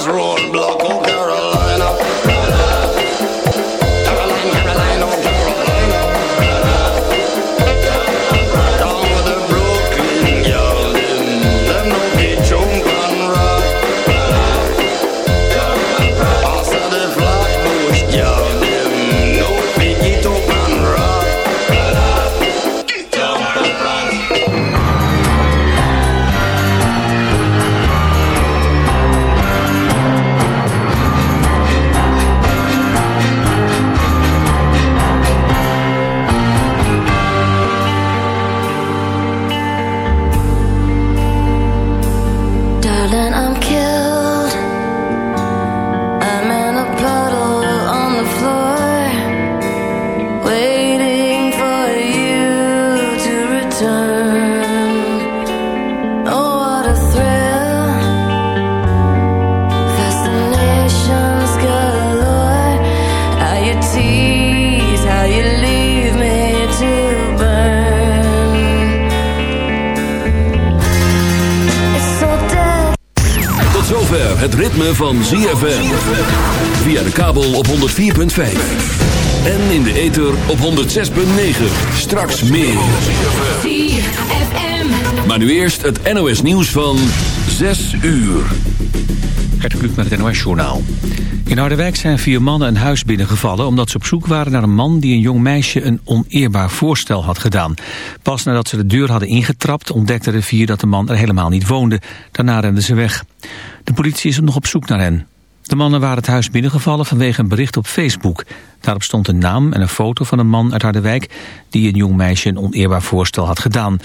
was roll. Van ZFM. Via de kabel op 104.5. En in de ether op 106.9. Straks meer. Maar nu eerst het NOS nieuws van 6 uur. Gert Kluk met het NOS-journaal. In Harderwijk zijn vier mannen een huis binnengevallen... omdat ze op zoek waren naar een man die een jong meisje een oneerbaar voorstel had gedaan. Pas nadat ze de deur hadden ingetrapt... ontdekten de vier dat de man er helemaal niet woonde. Daarna renden ze weg. Politie is nog op zoek naar hen. De mannen waren het huis binnengevallen vanwege een bericht op Facebook. Daarop stond een naam en een foto van een man uit Harderwijk... die een jong meisje een oneerbaar voorstel had gedaan.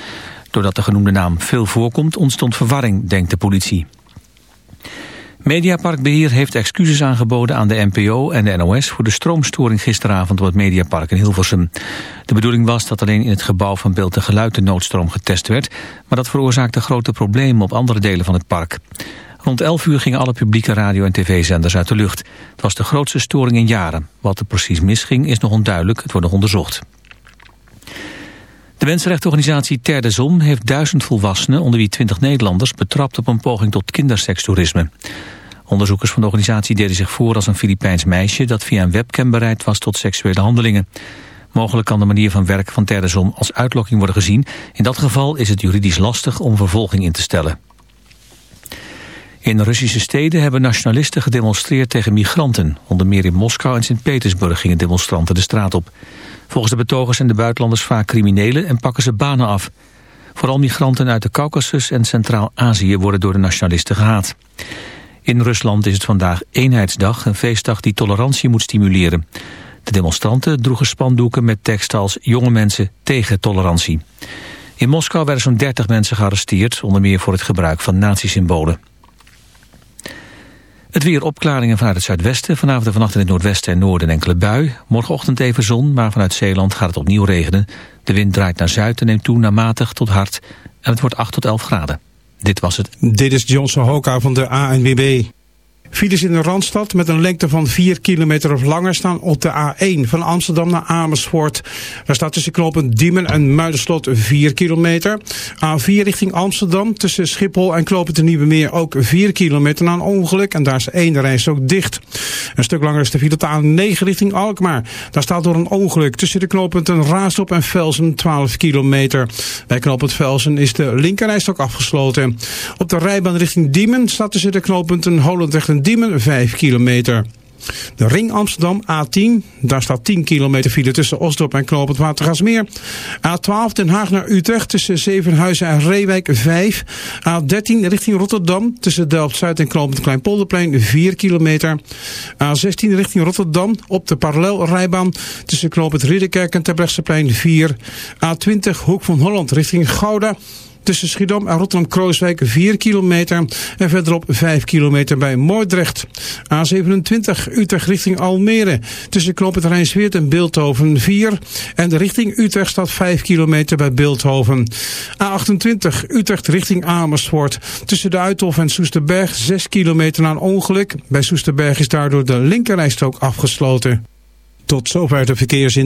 Doordat de genoemde naam veel voorkomt, ontstond verwarring, denkt de politie. Mediaparkbeheer heeft excuses aangeboden aan de NPO en de NOS voor de stroomstoring gisteravond op het Mediapark in Hilversum. De bedoeling was dat alleen in het gebouw van beeld en geluid de noodstroom getest werd, maar dat veroorzaakte grote problemen op andere delen van het park. Rond 11 uur gingen alle publieke radio- en tv-zenders uit de lucht. Het was de grootste storing in jaren. Wat er precies misging is nog onduidelijk, het wordt nog onderzocht. De mensenrechtenorganisatie Ter de Zon heeft duizend volwassenen, onder wie 20 Nederlanders, betrapt op een poging tot kindersekstoerisme. Onderzoekers van de organisatie deden zich voor als een Filipijns meisje dat via een webcam bereid was tot seksuele handelingen. Mogelijk kan de manier van werken van Ter de Zon als uitlokking worden gezien. In dat geval is het juridisch lastig om vervolging in te stellen. In Russische steden hebben nationalisten gedemonstreerd tegen migranten. Onder meer in Moskou en Sint-Petersburg gingen demonstranten de straat op. Volgens de betogers zijn de buitenlanders vaak criminelen en pakken ze banen af. Vooral migranten uit de Caucasus en Centraal-Azië worden door de nationalisten gehaat. In Rusland is het vandaag Eenheidsdag, een feestdag die tolerantie moet stimuleren. De demonstranten droegen spandoeken met tekst als jonge mensen tegen tolerantie. In Moskou werden zo'n 30 mensen gearresteerd, onder meer voor het gebruik van nazi-symbolen. Het weer opklaringen vanuit het zuidwesten. Vanavond en vannacht in het noordwesten en noorden enkele bui. Morgenochtend even zon, maar vanuit Zeeland gaat het opnieuw regenen. De wind draait naar zuid en neemt toe naar matig tot hard. En het wordt 8 tot 11 graden. Dit was het. Dit is Johnson Hoka van de ANWB. Files in de Randstad met een lengte van 4 kilometer of langer staan op de A1 van Amsterdam naar Amersfoort. Daar staat tussen knooppunt Diemen en Muiderslot 4 kilometer. A4 richting Amsterdam tussen Schiphol en knooppunt de Nieuwe Meer ook 4 kilometer na een ongeluk. En daar is één reis ook dicht. Een stuk langer is de file op de A9 richting Alkmaar. Daar staat door een ongeluk tussen de knooppunten Raasdorp en Velsen 12 kilometer. Bij knooppunt Velsen is de linkerreis ook afgesloten. Op de rijbaan richting Diemen staat tussen de knooppunten Holendrecht en Diemen 5 kilometer. De Ring Amsterdam A10, daar staat 10 kilometer file tussen Osdorp en Knoop Watergasmeer. A12 Den Haag naar Utrecht tussen Zevenhuizen en Reewijk 5. A13 richting Rotterdam tussen Delft-Zuid en Knoop Kleinpolderplein 4 kilometer. A16 richting Rotterdam op de parallelrijbaan tussen Knoop het Ridderkerk en Terbrechtseplein 4. A20 Hoek van Holland richting Gouda. Tussen Schiedam en Rotterdam-Krooswijk 4 kilometer. En verderop 5 kilometer bij Moordrecht. A27 Utrecht richting Almere. Tussen Knoop het Rijnsweert en Beeldhoven 4. En richting Utrecht staat 5 kilometer bij Beeldhoven. A28 Utrecht richting Amersfoort. Tussen de Uithof en Soesterberg 6 kilometer na een ongeluk. Bij Soesterberg is daardoor de linkerrijstrook afgesloten. Tot zover de verkeersin.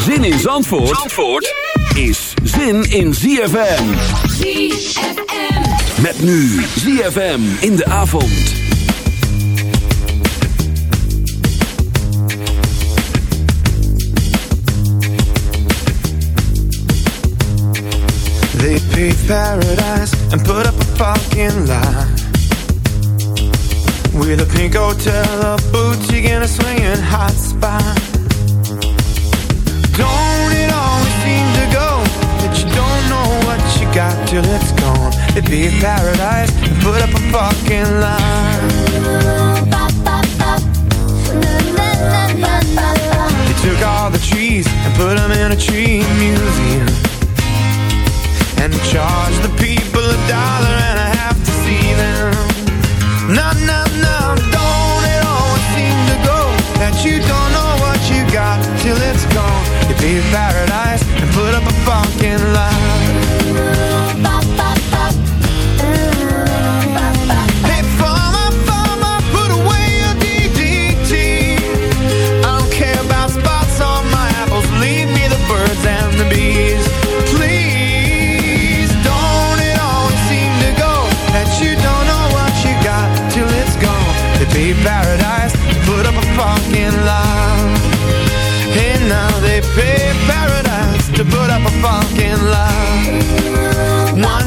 Zin in Zandvoort, Zandvoort is zin in ZFM. ZFM. Met nu ZFM in de avond. They paved paradise and put up a fucking lie With a pink hotel, a boutique and a swinging hot spot Don't it always seem to go That you don't know what you got till it's gone They paved paradise and put up a fucking lie They took all the trees and put them in a tree museum and charge the people a dollar and a half to see them. No, no, no, don't it always seem to go that you don't know you got till it's gone. You pay paradise and put up a fucking lie.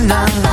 na na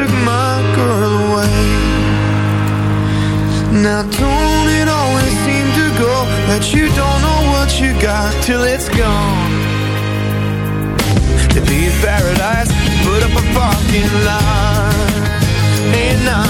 took my girl away. Now don't it always seem to go That you don't know what you got till it's gone? To be in paradise, put up a fucking line Hey, nah,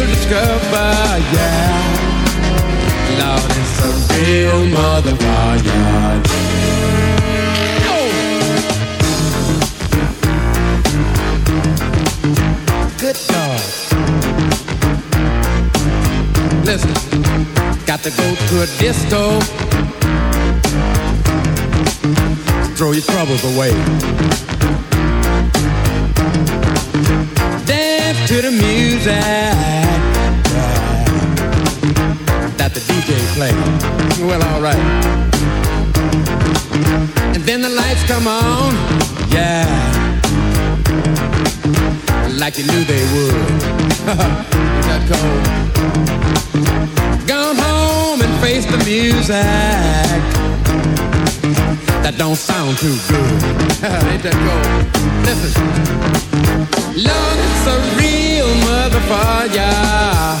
we'll discover, yeah. Love is a real motherfucker, yeah. Good dog. Listen, got to go to a disco. Throw your troubles away. Dance to the music got the DJ playing. Well, alright. And then the lights come on. Yeah. Like you knew they would. Is that cold? Gone home and face the music. That don't sound too good. Ain't that cold? Listen. Lord, it's a real motherfucker.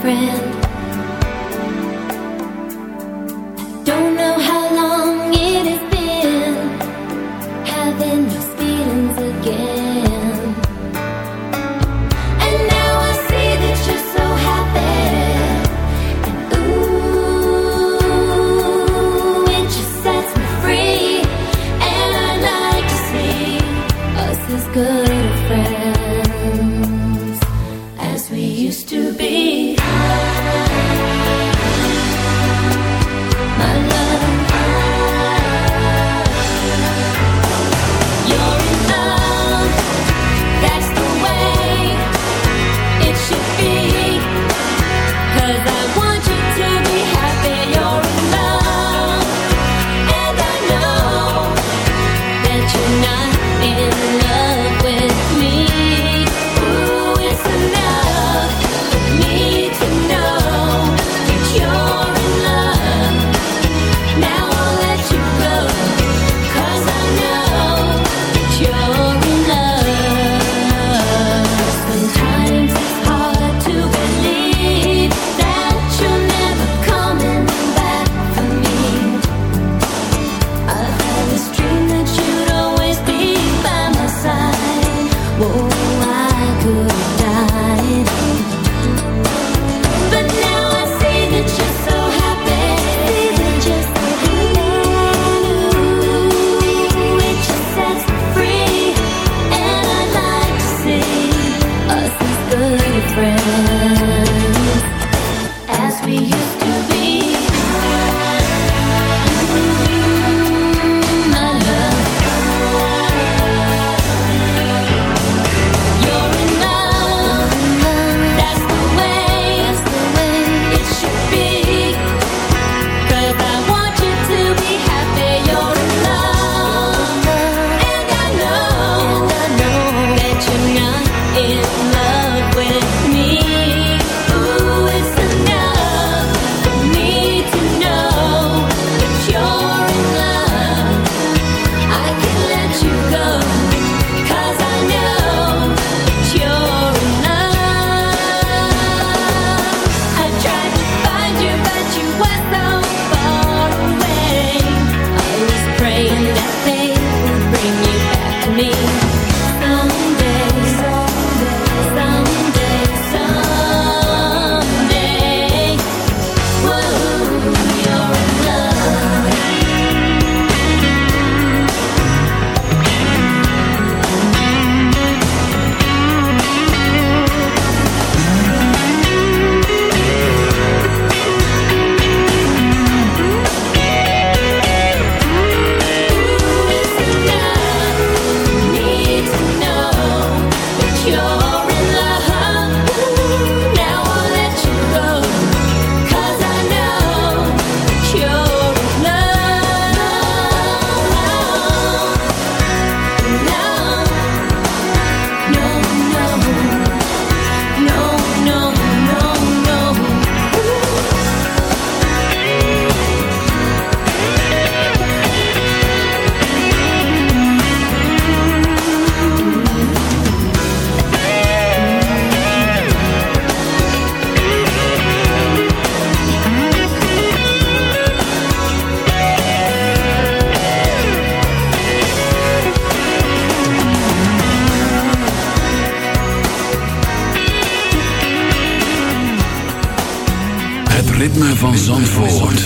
friend. Zandvoort.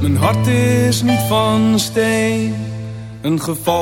Mijn hart is niet van steen, een geval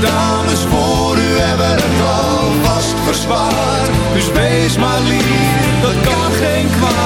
dames voor u hebben het alvast verzwaard. Dus wees maar lief, dat kan geen kwaad.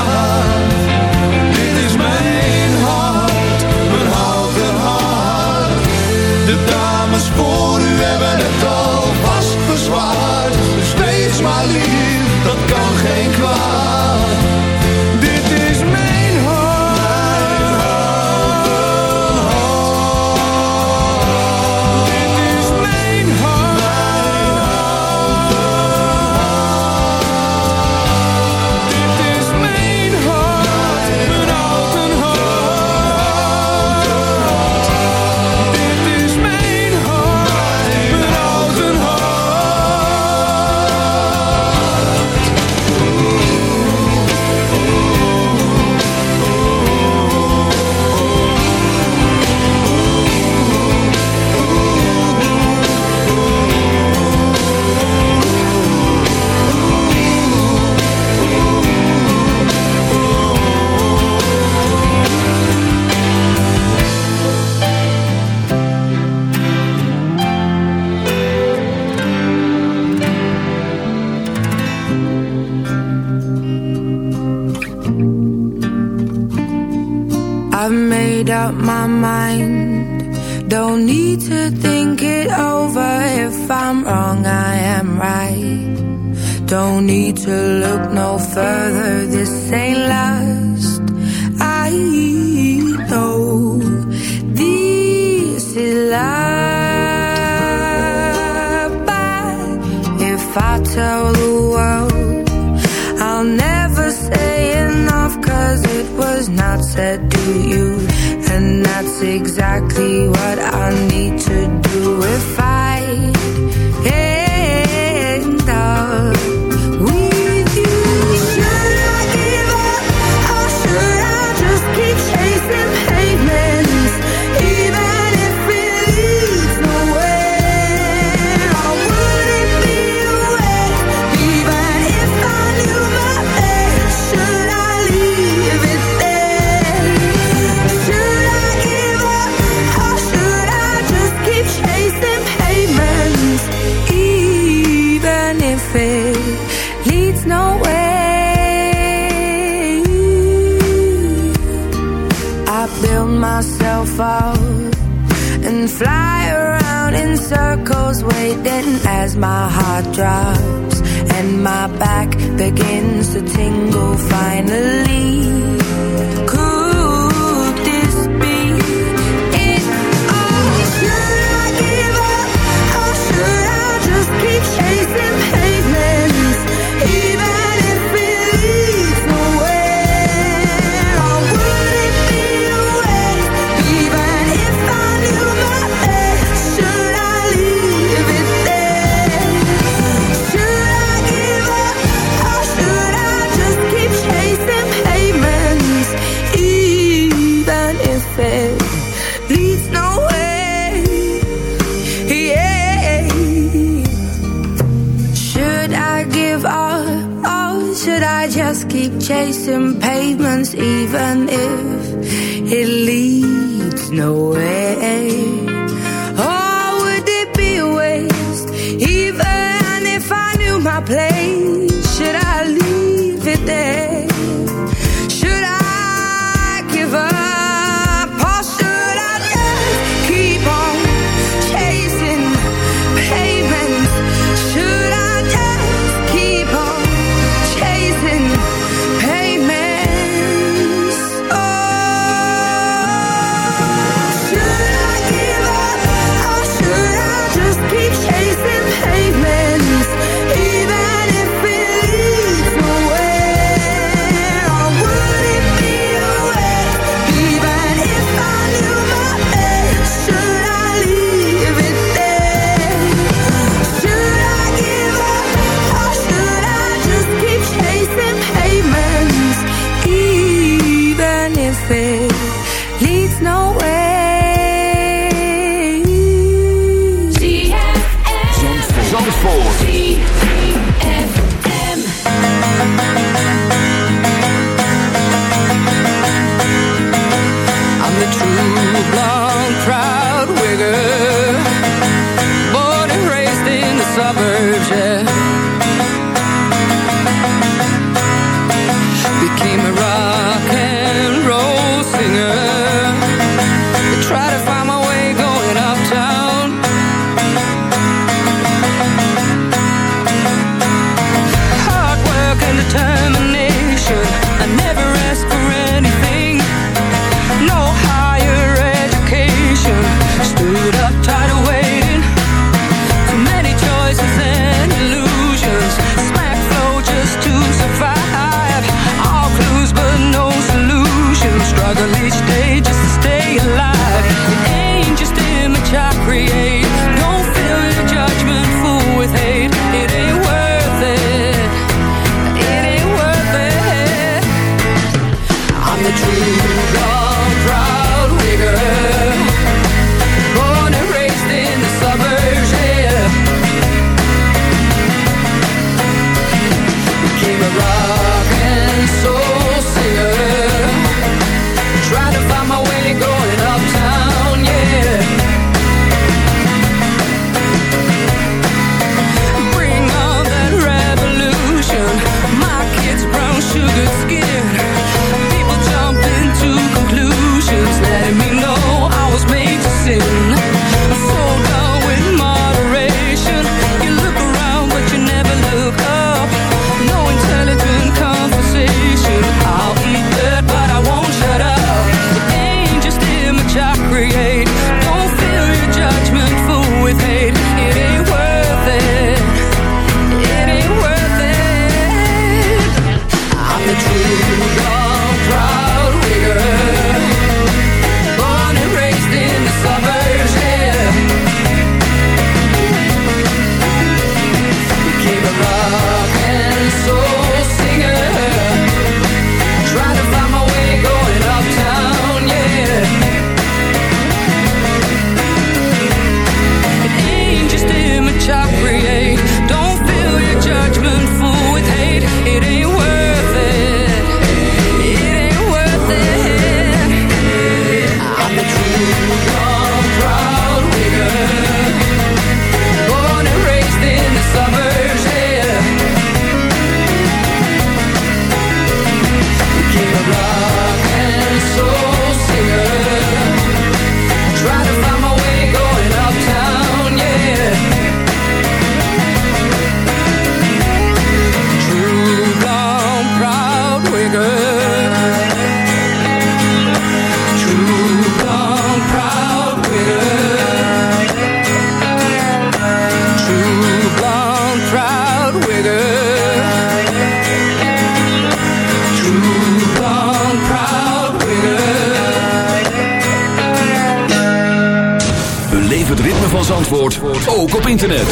Internet.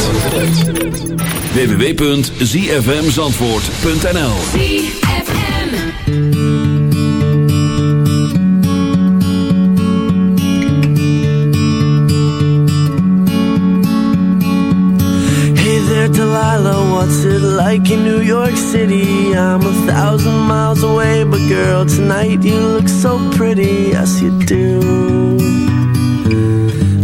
www.zfmzandvoort.nl Hey there, Delilah, what's it like in New York City? I'm a thousand miles away, but girl, tonight you look so pretty, yes you do.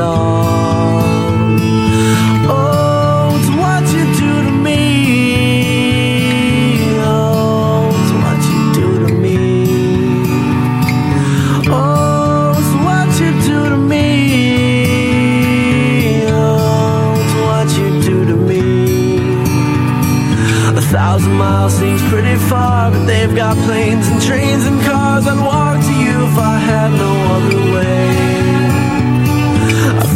Oh, it's what you do to me. Oh, it's what you do to me. Oh, it's what you do to me. Oh, it's what you do to me. A thousand miles seems pretty far, but they've got planes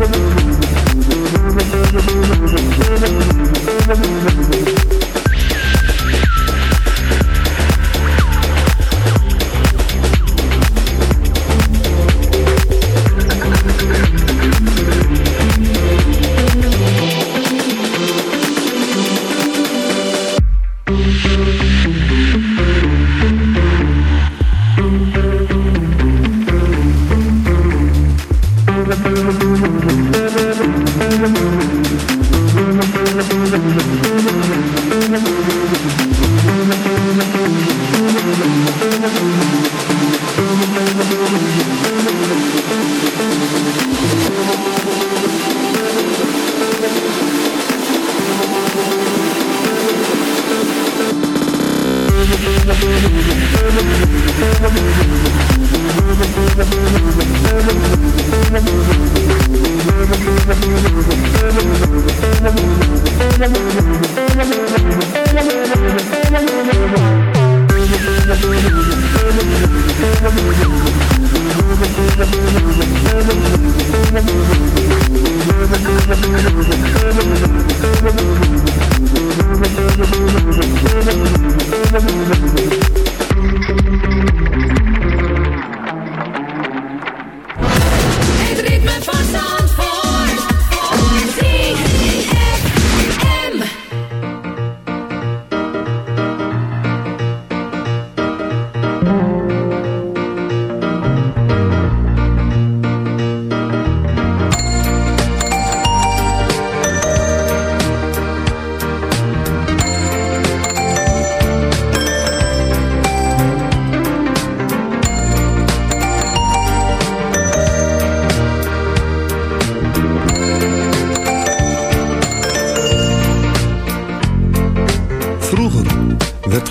Het i Hallelujah.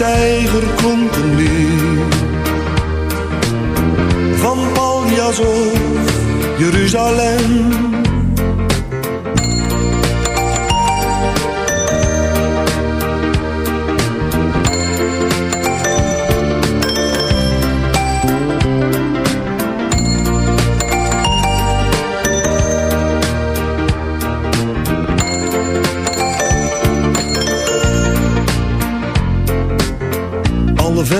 Een lied. Van Paljas of Jeruzalem.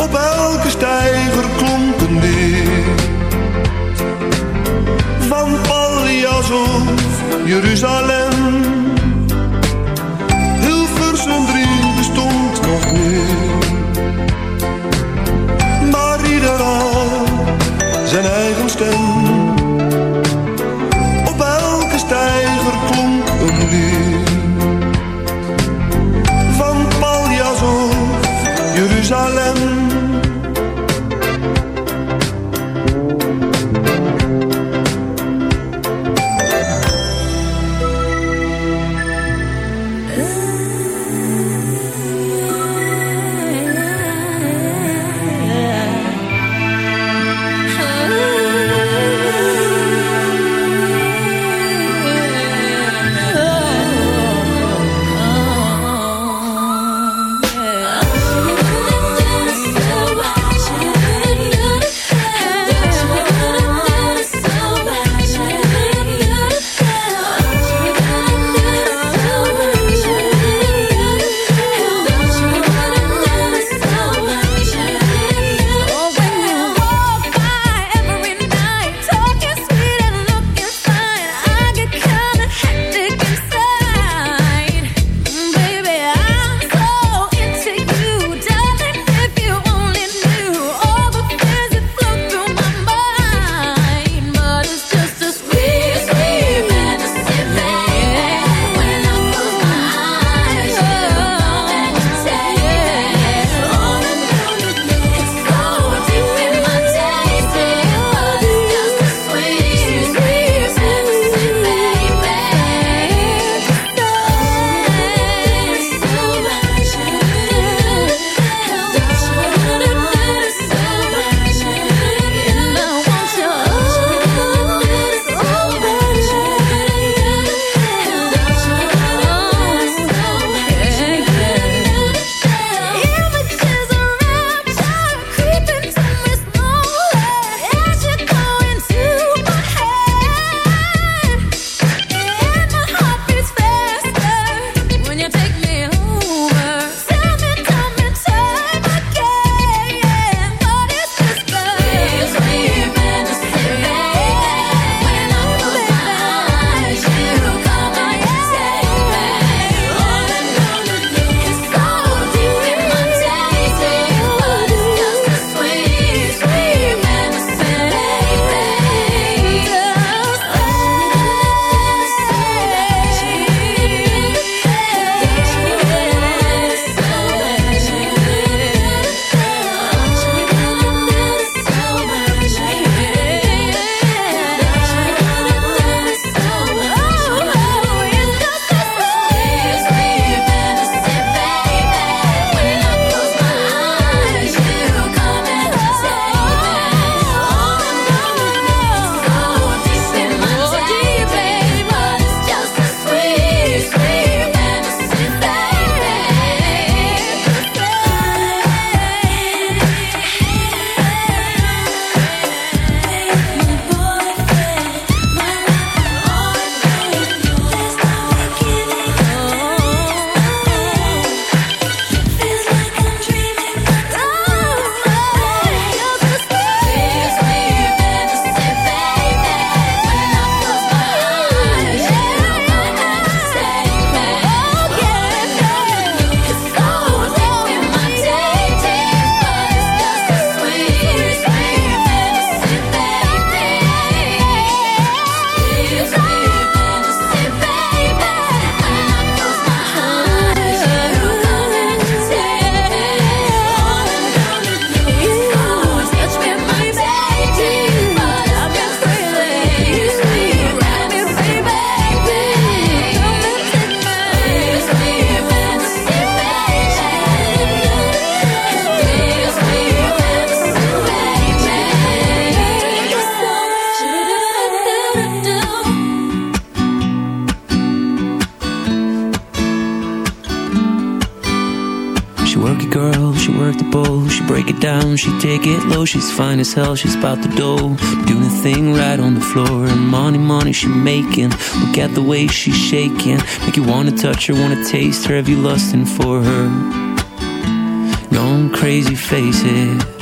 Op elke steiger klonk een lied Van Paljas of Jeruzalem. Hilversum 3 bestond nog niet Maar ieder had zijn eigen stem down, she take it low. She's fine as hell, she's about the dough. Doing the thing right on the floor. And money, money she making. Look at the way she's shaking. Make you wanna touch her, wanna taste her. Have you lusting for her? Gone crazy, face it.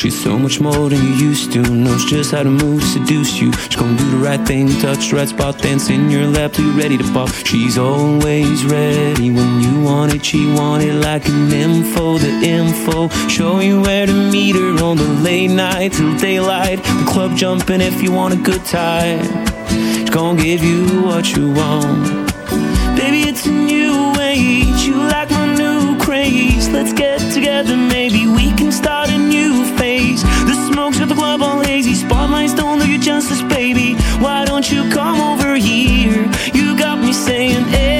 She's so much more than you used to Knows just how to move, seduce you She's gonna do the right thing, touch the right spot Dance in your lap till you're ready to pop She's always ready. When you want it She want it like an info, the info Show you where to meet her on the late night Till daylight, the club jumping if you want a good time. She's gonna give you what you want. Baby, it's a new age. You like my new craze. Let's get together, maybe we can start a new phase. The smokes at the club all hazy Spotlights don't do you justice, baby. Why don't you come over here? You got me saying, ayo